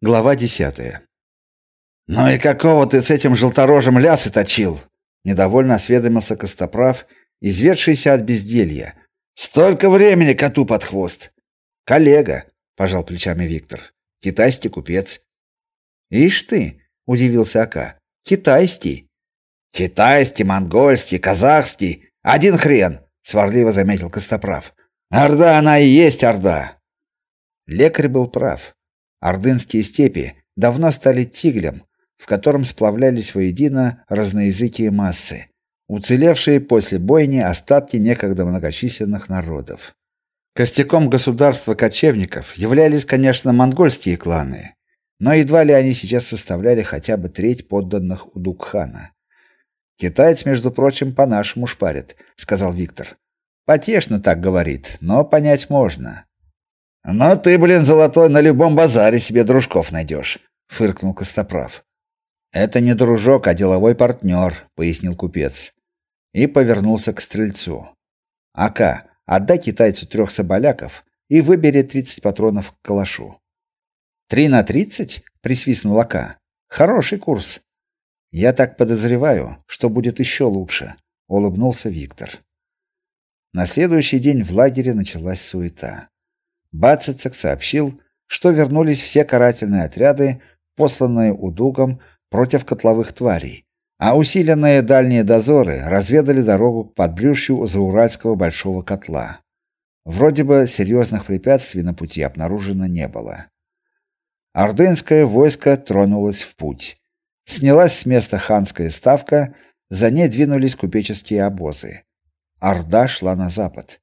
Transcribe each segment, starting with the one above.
Глава десятая. «Ну и какого ты с этим желторожем лясы точил?» Недовольно осведомился Костоправ, изведшийся от безделья. «Столько времени коту под хвост!» «Коллега», — пожал плечами Виктор. «Китайский купец». «Ишь ты!» — удивился Ака. «Китайский». «Китайский, монгольский, казахский. Один хрен!» — сварливо заметил Костоправ. «Орда она и есть Орда!» Лекарь был прав. Ордынские степи давно стали тиглем, в котором сплавлялись воедино разноязыкие массы, уцелевшие после бойни остатки некогда многочисленных народов. Костяком государства кочевников являлись, конечно, монгольские кланы, но едва ли они сейчас составляли хотя бы треть подданных у Дукхана. Китаец, между прочим, по-нашему шпарит, сказал Виктор. Потешно так говорит, но понять можно. Но ты, блин, золотой, на любом базаре себе дружков найдешь», — фыркнул Костоправ. Это не дружок, а деловой партнер», — пояснил купец. И повернулся к стрельцу. Ака, отдай китайцу трех соболяков и выбери тридцать патронов к калашу. Три на тридцать? присвистнул Ака. Хороший курс. Я так подозреваю, что будет еще лучше, улыбнулся Виктор. На следующий день в лагере началась суета. Бацицек сообщил, что вернулись все карательные отряды, посланные Удугом против котловых тварей, а усиленные дальние дозоры разведали дорогу к подбрюшью Зауральского большого котла. Вроде бы серьезных препятствий на пути обнаружено не было. Ордынское войско тронулось в путь. Снялась с места ханская ставка, за ней двинулись купеческие обозы. Орда шла на запад.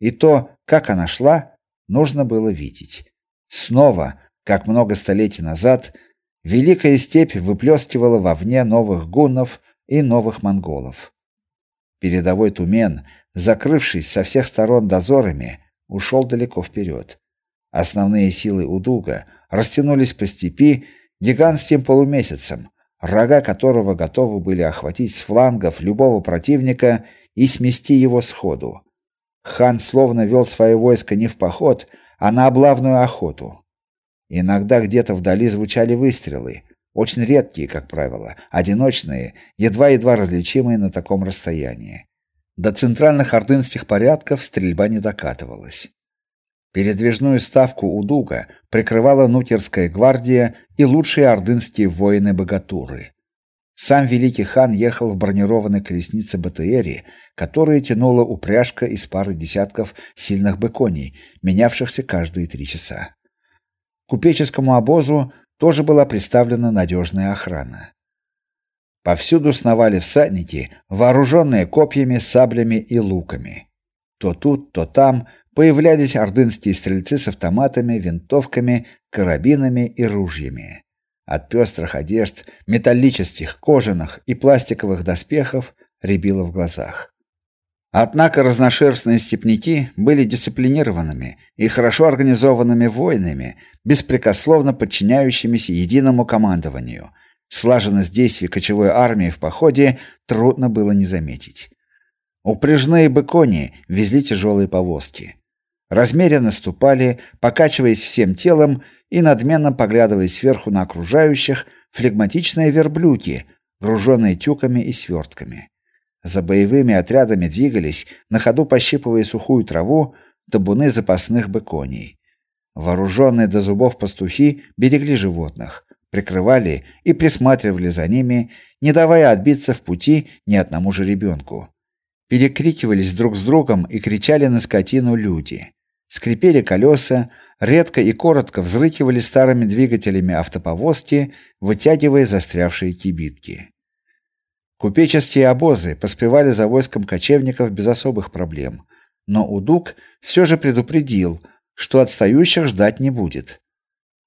И то, как она шла, нужно было видеть. Снова, как много столетий назад, Великая степь выплескивала вовне новых гуннов и новых монголов. Передовой Тумен, закрывшись со всех сторон дозорами, ушел далеко вперед. Основные силы Удуга растянулись по степи гигантским полумесяцем, рога которого готовы были охватить с флангов любого противника и смести его с ходу. Хан словно вел свое войско не в поход, а на облавную охоту. Иногда где-то вдали звучали выстрелы, очень редкие, как правило, одиночные, едва-едва различимые на таком расстоянии. До центральных ордынских порядков стрельба не докатывалась. Передвижную ставку у Дуга прикрывала Нукерская гвардия и лучшие ордынские воины-богатуры. Сам великий хан ехал в бронированной колеснице БТРе, которая тянула упряжка из пары десятков сильных быконей, менявшихся каждые три часа купеческому обозу тоже была представлена надежная охрана. Повсюду сновали всадники, вооруженные копьями, саблями и луками. То тут, то там появлялись ордынские стрельцы с автоматами, винтовками, карабинами и ружьями. От пестрых одежд, металлических, кожаных и пластиковых доспехов рябило в глазах. Однако разношерстные степняки были дисциплинированными и хорошо организованными воинами, беспрекословно подчиняющимися единому командованию. Слаженность действий кочевой армии в походе трудно было не заметить. Упряжные быкони везли тяжелые повозки. Размеренно ступали, покачиваясь всем телом и надменно поглядывая сверху на окружающих, флегматичные верблюки, груженные тюками и свертками. За боевыми отрядами двигались, на ходу пощипывая сухую траву, табуны запасных быконей. Вооруженные до зубов пастухи берегли животных, прикрывали и присматривали за ними, не давая отбиться в пути ни одному же ребенку. Перекрикивались друг с другом и кричали на скотину люди. Скрипели колеса, редко и коротко взрыкивали старыми двигателями автоповозки, вытягивая застрявшие кибитки. Купеческие обозы поспевали за войском кочевников без особых проблем, но Удук все же предупредил, что отстающих ждать не будет.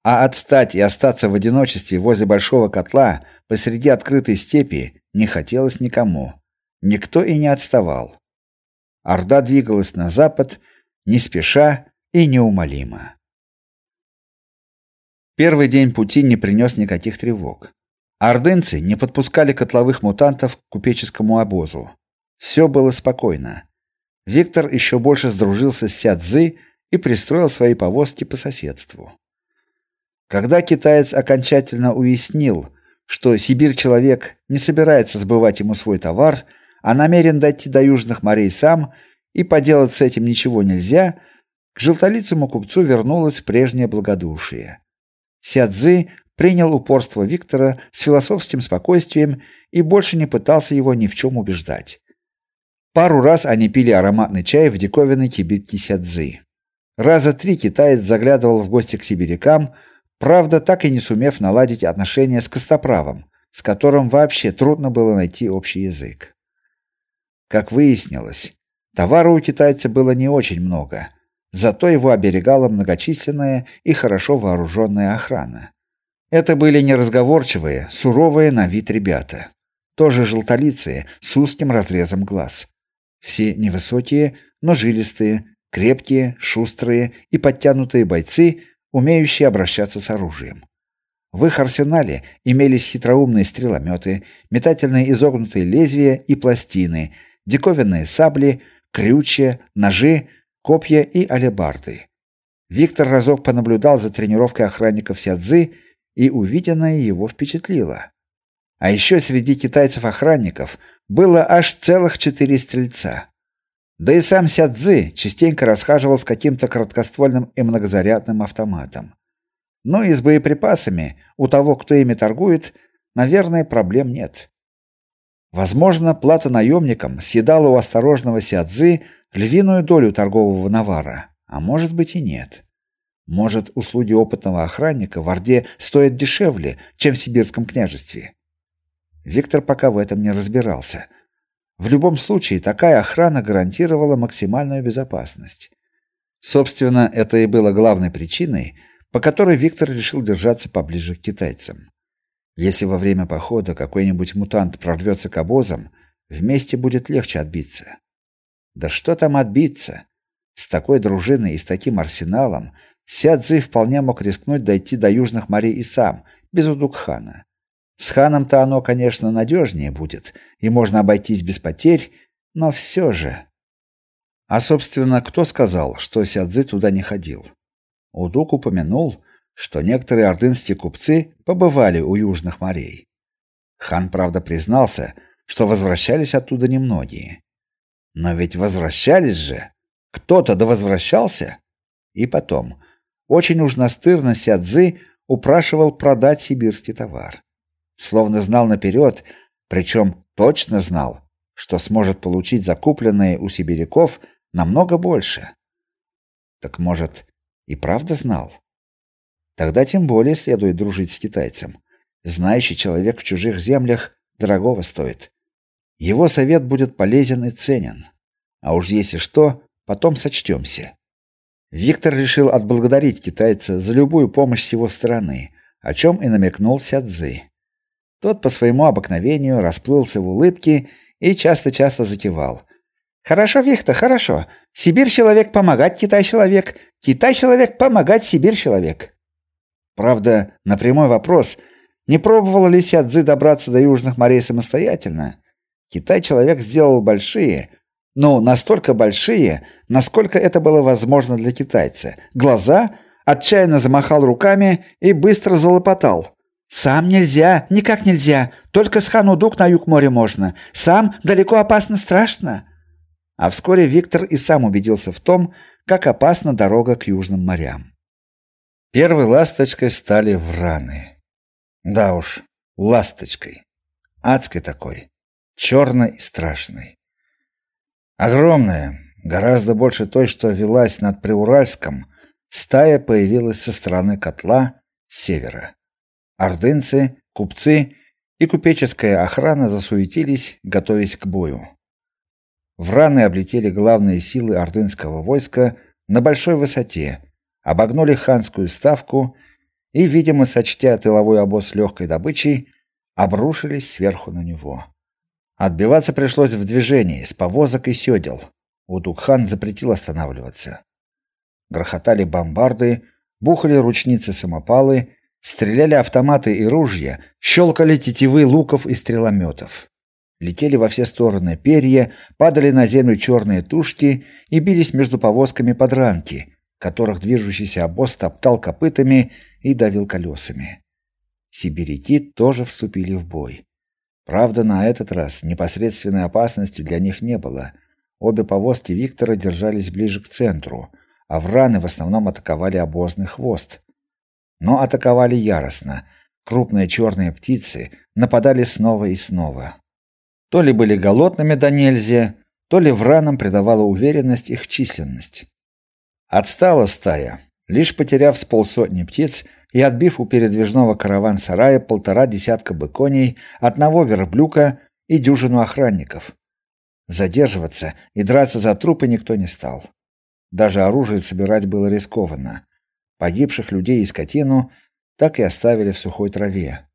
А отстать и остаться в одиночестве возле большого котла посреди открытой степи не хотелось никому. Никто и не отставал. Орда двигалась на запад, не спеша и неумолимо. Первый день пути не принес никаких тревог. Ордынцы не подпускали котловых мутантов к купеческому обозу. Все было спокойно. Виктор еще больше сдружился с Сядзы и пристроил свои повозки по соседству. Когда китаец окончательно уяснил, что Сибирь-человек не собирается сбывать ему свой товар, а намерен дойти до южных морей сам, и поделать с этим ничего нельзя, к желтолицому купцу вернулось прежнее благодушие. Сядзы принял упорство Виктора с философским спокойствием и больше не пытался его ни в чем убеждать. Пару раз они пили ароматный чай в диковинной кибитке Сядзы. Раза три китаец заглядывал в гости к сибирякам, правда, так и не сумев наладить отношения с Костоправом, с которым вообще трудно было найти общий язык. Как выяснилось, товара у китайца было не очень много, зато его оберегала многочисленная и хорошо вооруженная охрана. Это были неразговорчивые, суровые на вид ребята, тоже желтолицые, с узким разрезом глаз. Все невысокие, но жилистые, крепкие, шустрые и подтянутые бойцы, умеющие обращаться с оружием. В их арсенале имелись хитроумные стрелометы, метательные изогнутые лезвия и пластины, диковинные сабли, крючья, ножи, копья и алебарды. Виктор разок понаблюдал за тренировкой охранников Сядзы, и увиденное его впечатлило. А еще среди китайцев-охранников было аж целых четыре стрельца. Да и сам Сядзы частенько расхаживал с каким-то короткоствольным и многозарядным автоматом. Но и с боеприпасами у того, кто ими торгует, наверное, проблем нет. Возможно, плата наемникам съедала у осторожного Сядзы львиную долю торгового навара, а может быть и нет. Может, услуги опытного охранника в Орде стоят дешевле, чем в сибирском княжестве. Виктор пока в этом не разбирался. В любом случае, такая охрана гарантировала максимальную безопасность. Собственно, это и было главной причиной, по которой Виктор решил держаться поближе к китайцам. Если во время похода какой-нибудь мутант прорвется к обозам, вместе будет легче отбиться. Да что там отбиться? С такой дружиной и с таким арсеналом Сядзы вполне мог рискнуть дойти до южных морей и сам, без Удукхана. С ханом-то оно, конечно, надежнее будет, и можно обойтись без потерь, но все же. А собственно, кто сказал, что Сядзы туда не ходил? Удук упомянул, что некоторые ордынские купцы побывали у южных морей. Хан, правда, признался, что возвращались оттуда немногие. Но ведь возвращались же. Кто-то да возвращался. И потом, очень уж настырно Сядзы упрашивал продать сибирский товар словно знал наперед, причем точно знал, что сможет получить закупленные у сибиряков намного больше. Так может, и правда знал? Тогда тем более следует дружить с китайцем. Знающий человек в чужих землях дорогого стоит. Его совет будет полезен и ценен. А уж если что, потом сочтемся. Виктор решил отблагодарить китайца за любую помощь с его стороны, о чем и намекнул Сядзы. Тот по своему обыкновению расплылся в улыбке и часто-часто закивал. Хорошо, Вихта, хорошо. Сибирь человек помогать Китай человек, Китай человек помогать Сибирь человек. Правда, на прямой вопрос, не пробовал ли Сядзы добраться до южных морей самостоятельно, Китай человек сделал большие, ну, настолько большие, насколько это было возможно для китайца. Глаза отчаянно замахал руками и быстро залопотал. Сам нельзя, никак нельзя. Только с Ханудук на юг моря можно. Сам далеко опасно страшно. А вскоре Виктор и сам убедился в том, как опасна дорога к южным морям. Первой ласточкой стали враны. Да уж, ласточкой. Адской такой, черной и страшной. Огромная, гораздо больше той, что велась над Приуральском, стая появилась со стороны котла с севера. Ордынцы, купцы и купеческая охрана засуетились, готовясь к бою. Враны облетели главные силы ордынского войска на большой высоте, обогнули ханскую ставку и, видимо, сочтя тыловой обоз легкой добычей, обрушились сверху на него. Отбиваться пришлось в движении, с повозок и сёдел. Удукхан запретил останавливаться. Грохотали бомбарды, бухали ручницы-самопалы, Стреляли автоматы и ружья, щелкали тетивы луков и стрелометов. Летели во все стороны перья, падали на землю черные тушки и бились между повозками подранки, которых движущийся обоз топтал копытами и давил колесами. Сибиряки тоже вступили в бой. Правда, на этот раз непосредственной опасности для них не было. Обе повозки Виктора держались ближе к центру, а враны в основном атаковали обозный хвост. Но атаковали яростно. Крупные черные птицы нападали снова и снова. То ли были голодными до нельзя, то ли вранам придавала уверенность их численность. Отстала стая, лишь потеряв с полсотни птиц и отбив у передвижного караван-сарая полтора десятка быконей, одного верблюка и дюжину охранников. Задерживаться и драться за трупы никто не стал. Даже оружие собирать было рискованно. Погибших людей и скотину так и оставили в сухой траве.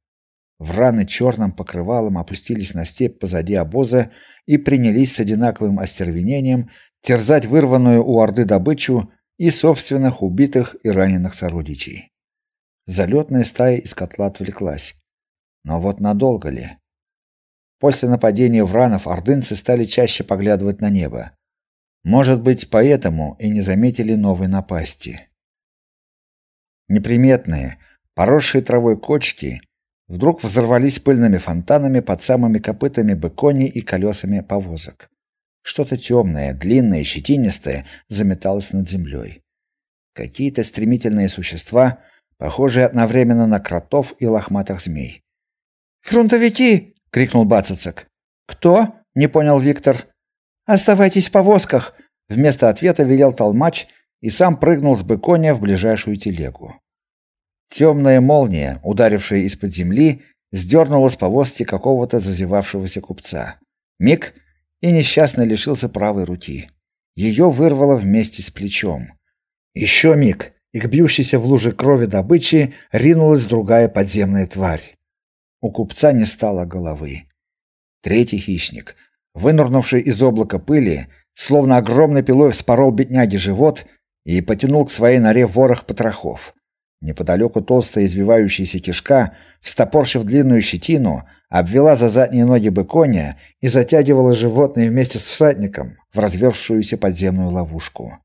Враны черным покрывалом опустились на степь позади обоза и принялись с одинаковым остервенением терзать вырванную у орды добычу и собственных убитых и раненых сородичей. Залетная стая из котла отвлеклась. Но вот надолго ли? После нападения вранов ордынцы стали чаще поглядывать на небо. Может быть, поэтому и не заметили новой напасти. Неприметные, поросшие травой кочки вдруг взорвались пыльными фонтанами под самыми копытами быкони и колесами повозок. Что-то темное, длинное, щетинистое заметалось над землей. Какие-то стремительные существа, похожие одновременно на кротов и лохматых змей. «Хрунтовики!» — крикнул Бацацек. «Кто?» — не понял Виктор. «Оставайтесь в повозках!» — вместо ответа велел толмач и сам прыгнул с быконя в ближайшую телегу. Темная молния, ударившая из-под земли, сдернула с повозки какого-то зазевавшегося купца. Миг — и несчастный лишился правой руки. Ее вырвало вместе с плечом. Еще миг, и к бьющейся в луже крови добычи ринулась другая подземная тварь. У купца не стало головы. Третий хищник, вынырнувший из облака пыли, словно огромной пилой вспорол бедняге живот и потянул к своей норе ворох потрохов. Неподалеку толстая извивающаяся кишка, встопорщив длинную щетину, обвела за задние ноги быконя и затягивала животное вместе с всадником в развершуюся подземную ловушку.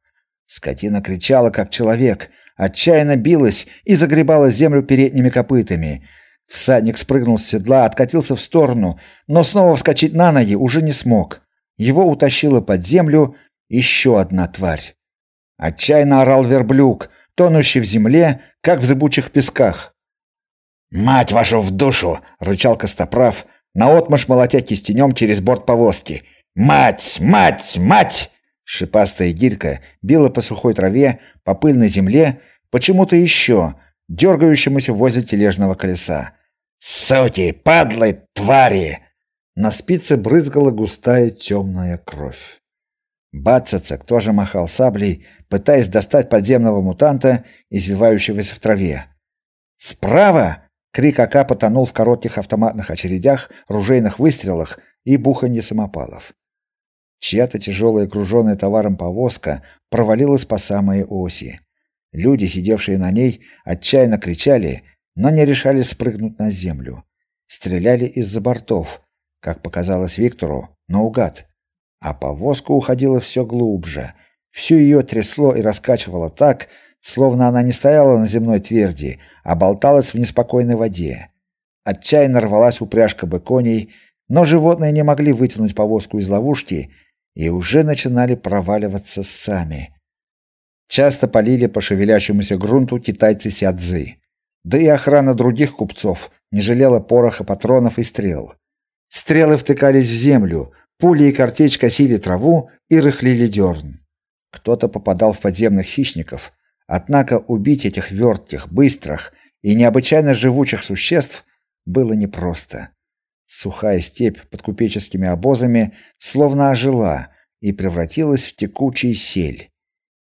Скотина кричала, как человек, отчаянно билась и загребала землю передними копытами. Всадник спрыгнул с седла, откатился в сторону, но снова вскочить на ноги уже не смог. Его утащила под землю еще одна тварь. Отчаянно орал верблюк, тонущий в земле, как в зыбучих песках. «Мать вашу в душу!» — рычал Костоправ, наотмашь молотя кистенем через борт повозки. «Мать! Мать! Мать!» Шипастая гирька била по сухой траве, по пыльной земле, почему-то еще, дергающемуся возле тележного колеса. «Суки! Падлы! Твари!» На спице брызгала густая темная кровь. Бацацек тоже махал саблей, пытаясь достать подземного мутанта, извивающегося в траве. «Справа!» — крик Ака потонул в коротких автоматных очередях, ружейных выстрелах и буханье самопалов. Чья-то тяжелая, груженная товаром повозка провалилась по самой оси. Люди, сидевшие на ней, отчаянно кричали, но не решались спрыгнуть на землю. Стреляли из-за бортов, как показалось Виктору, наугад а повозка уходила все глубже. Всю ее трясло и раскачивало так, словно она не стояла на земной тверди, а болталась в неспокойной воде. Отчаянно рвалась упряжка быконей, но животные не могли вытянуть повозку из ловушки и уже начинали проваливаться сами. Часто полили по шевелящемуся грунту китайцы сядзы. Да и охрана других купцов не жалела пороха патронов и стрел. Стрелы втыкались в землю, Пули и картечь косили траву и рыхлили дерн. Кто-то попадал в подземных хищников, однако убить этих вертких, быстрых и необычайно живучих существ было непросто. Сухая степь под купеческими обозами словно ожила и превратилась в текучий сель.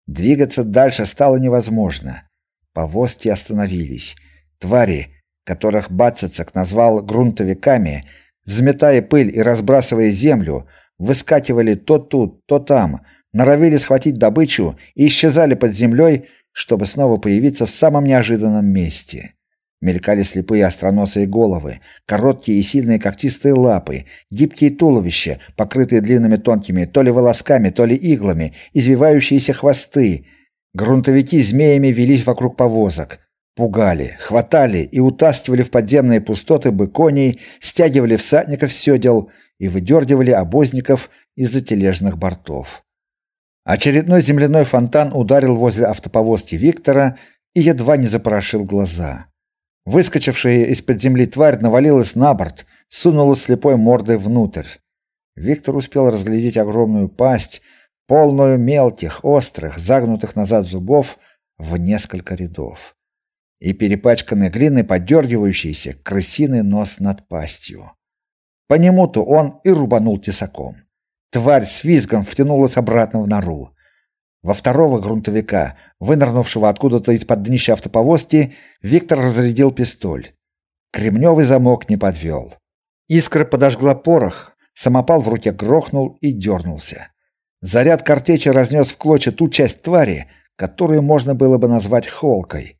Двигаться дальше стало невозможно. Повозки остановились. Твари, которых Бацацак назвал грунтовиками, взметая пыль и разбрасывая землю, выскакивали то тут, то там, норовили схватить добычу и исчезали под землей, чтобы снова появиться в самом неожиданном месте. Мелькали слепые остроносые головы, короткие и сильные когтистые лапы, гибкие туловища, покрытые длинными тонкими то ли волосками, то ли иглами, извивающиеся хвосты. Грунтовики змеями велись вокруг повозок, пугали, хватали и утаскивали в подземные пустоты быконей, стягивали всадников с седел и выдергивали обозников из-за тележных бортов. Очередной земляной фонтан ударил возле автоповозки Виктора и едва не запорошил глаза. Выскочившая из-под земли тварь навалилась на борт, сунула слепой мордой внутрь. Виктор успел разглядеть огромную пасть, полную мелких, острых, загнутых назад зубов в несколько рядов. И перепачканный глиной подергивающийся крысиный нос над пастью. По нему-то он и рубанул тесаком. Тварь с визгом втянулась обратно в нору. Во второго грунтовика, вынырнувшего откуда-то из-под днища автоповозки, Виктор разрядил пистоль. Кремневый замок не подвел. Искра подожгла порох, самопал в руке грохнул и дернулся. Заряд картечи разнес в клочья ту часть твари, которую можно было бы назвать холкой.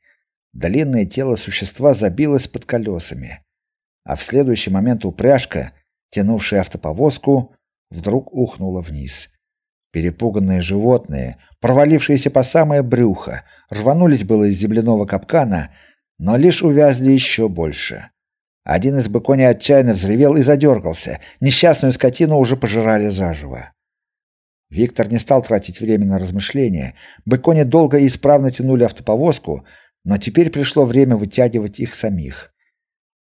Длинное тело существа забилось под колесами. А в следующий момент упряжка, тянувшая автоповозку, вдруг ухнула вниз. Перепуганные животные, провалившиеся по самое брюхо, рванулись было из земляного капкана, но лишь увязли еще больше. Один из быконей отчаянно взревел и задергался. Несчастную скотину уже пожирали заживо. Виктор не стал тратить время на размышления. Быкони долго и исправно тянули автоповозку, но теперь пришло время вытягивать их самих.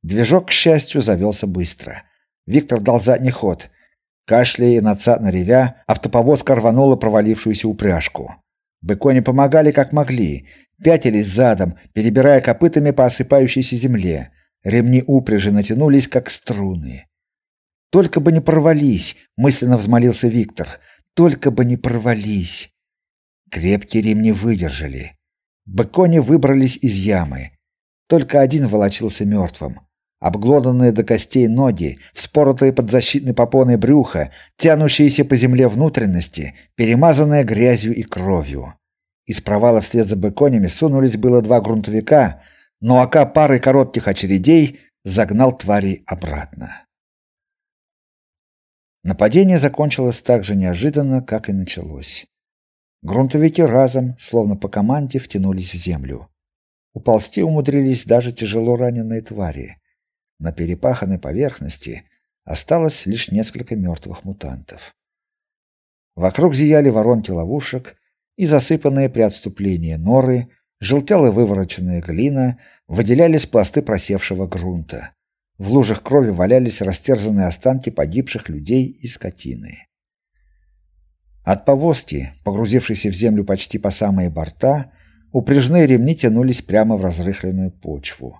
Движок, к счастью, завелся быстро. Виктор дал задний ход. Кашляя и надсадно ревя, автоповозка рванула провалившуюся упряжку. Быкони помогали как могли, пятились задом, перебирая копытами по осыпающейся земле. Ремни упряжи натянулись как струны. Только бы не порвались, мысленно взмолился Виктор. Только бы не порвались. Крепкие ремни выдержали. Быкони выбрались из ямы. Только один волочился мертвым обглоданные до костей ноги, вспоротые под защитной попоной брюха, тянущиеся по земле внутренности, перемазанные грязью и кровью. Из провала вслед за быконями сунулись было два грунтовика, но Ака парой коротких очередей загнал тварей обратно. Нападение закончилось так же неожиданно, как и началось. Грунтовики разом, словно по команде, втянулись в землю. Уползти умудрились даже тяжело раненые твари. На перепаханной поверхности осталось лишь несколько мертвых мутантов. Вокруг зияли воронки ловушек и засыпанные при отступлении норы, желтела вывороченная глина, выделялись пласты просевшего грунта. В лужах крови валялись растерзанные останки погибших людей и скотины. От повозки, погрузившейся в землю почти по самые борта, упряжные ремни тянулись прямо в разрыхленную почву.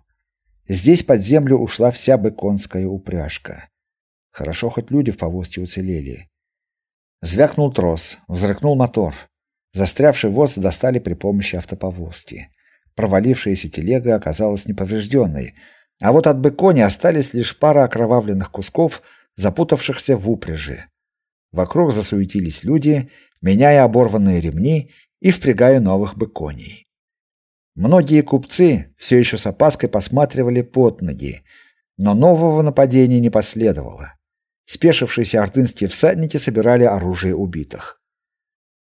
Здесь под землю ушла вся быконская упряжка. Хорошо хоть люди в повозке уцелели. Звякнул трос, взрыкнул мотор. Застрявший воз достали при помощи автоповозки. Провалившаяся телега оказалась неповрежденной, а вот от быкони остались лишь пара окровавленных кусков, запутавшихся в упряжи. Вокруг засуетились люди, меняя оборванные ремни и впрягая новых быконей. Многие купцы все еще с опаской посматривали под ноги, но нового нападения не последовало. Спешившиеся ордынские всадники собирали оружие убитых.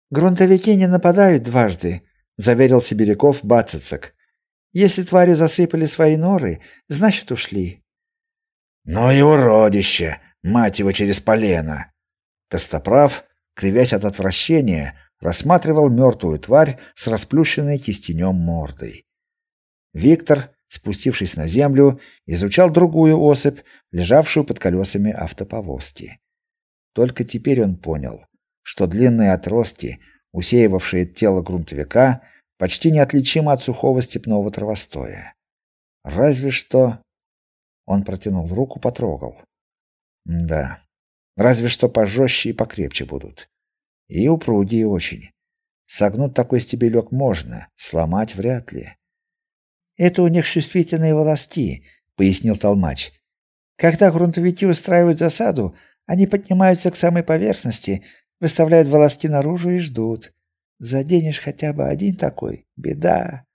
«Грунтовики не нападают дважды», — заверил Сибиряков Бацицек. «Если твари засыпали свои норы, значит, ушли». «Ну и уродище! Мать его через полено!» Костоправ, кривясь от отвращения, рассматривал мертвую тварь с расплющенной кистенем мордой. Виктор, спустившись на землю, изучал другую особь, лежавшую под колесами автоповозки. Только теперь он понял, что длинные отростки, усеивавшие тело грунтовика, почти неотличимы от сухого степного травостоя. Разве что он протянул руку, потрогал. Да. Разве что пожестче и покрепче будут. И упругие очень. Согнуть такой стебелек можно, сломать вряд ли. Это у них чувствительные волоски, пояснил толмач. Когда грунтовики устраивают засаду, они поднимаются к самой поверхности, выставляют волоски наружу и ждут. Заденешь хотя бы один такой беда.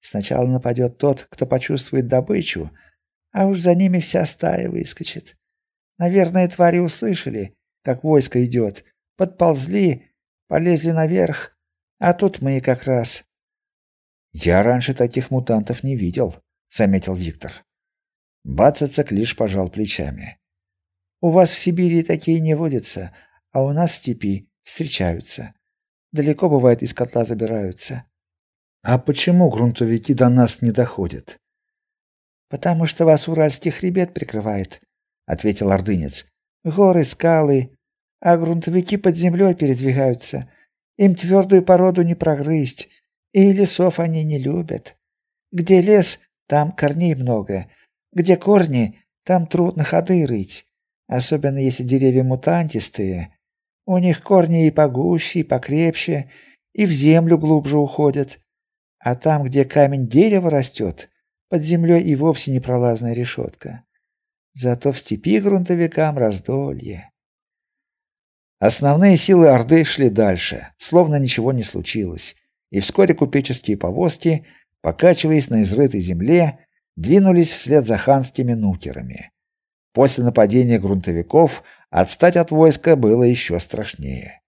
Сначала нападет тот, кто почувствует добычу, а уж за ними вся стая выскочит. Наверное, твари услышали, как войско идет, подползли, полезли наверх, А тут мы как раз Я раньше таких мутантов не видел, заметил Виктор. Бацацак лишь пожал плечами. У вас в Сибири такие не водятся, а у нас в степи встречаются. Далеко бывает из котла забираются. А почему грунтовики до нас не доходят? Потому что вас уральский хребет прикрывает, ответил ордынец. Горы, скалы, а грунтовики под землей передвигаются. Им твердую породу не прогрызть, и лесов они не любят. Где лес, там корней много. Где корни, там трудно ходы рыть, особенно если деревья мутантистые. У них корни и погуще, и покрепче, и в землю глубже уходят. А там, где камень дерева растет, под землей и вовсе непролазная решетка. Зато в степи грунтовикам раздолье. Основные силы Орды шли дальше, словно ничего не случилось, и вскоре купеческие повозки, покачиваясь на изрытой земле, двинулись вслед за ханскими нукерами. После нападения грунтовиков отстать от войска было еще страшнее.